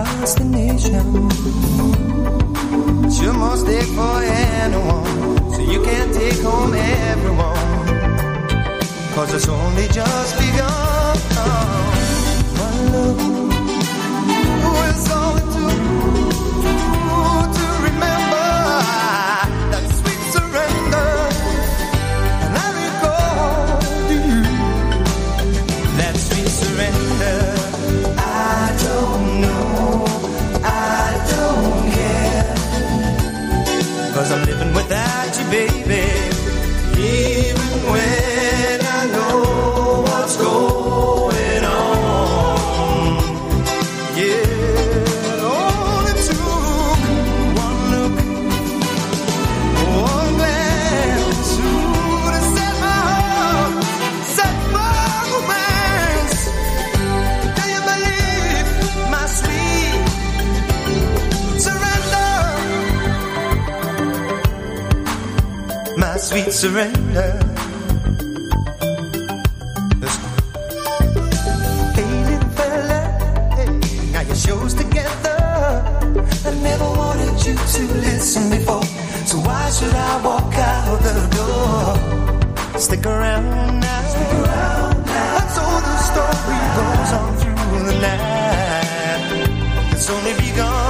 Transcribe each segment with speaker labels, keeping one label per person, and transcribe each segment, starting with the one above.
Speaker 1: across the nation. You must take for anyone, so you can't take home everyone. Cause it's only just begun. Cause I'm living without you, baby should surrender. Hated fella, now your show's together. I never wanted you to listen before, so why should I walk out the door? Stick around now. Stick around now. And so the story goes on through the night. It's only begun.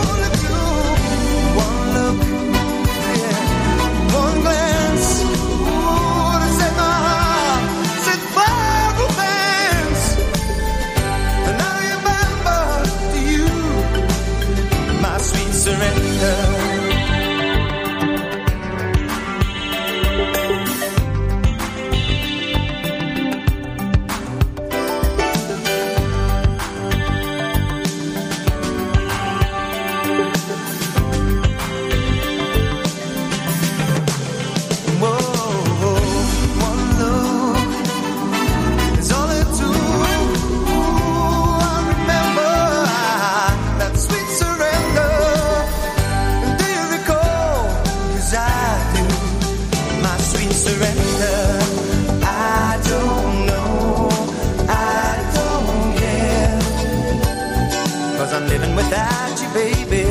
Speaker 1: baby.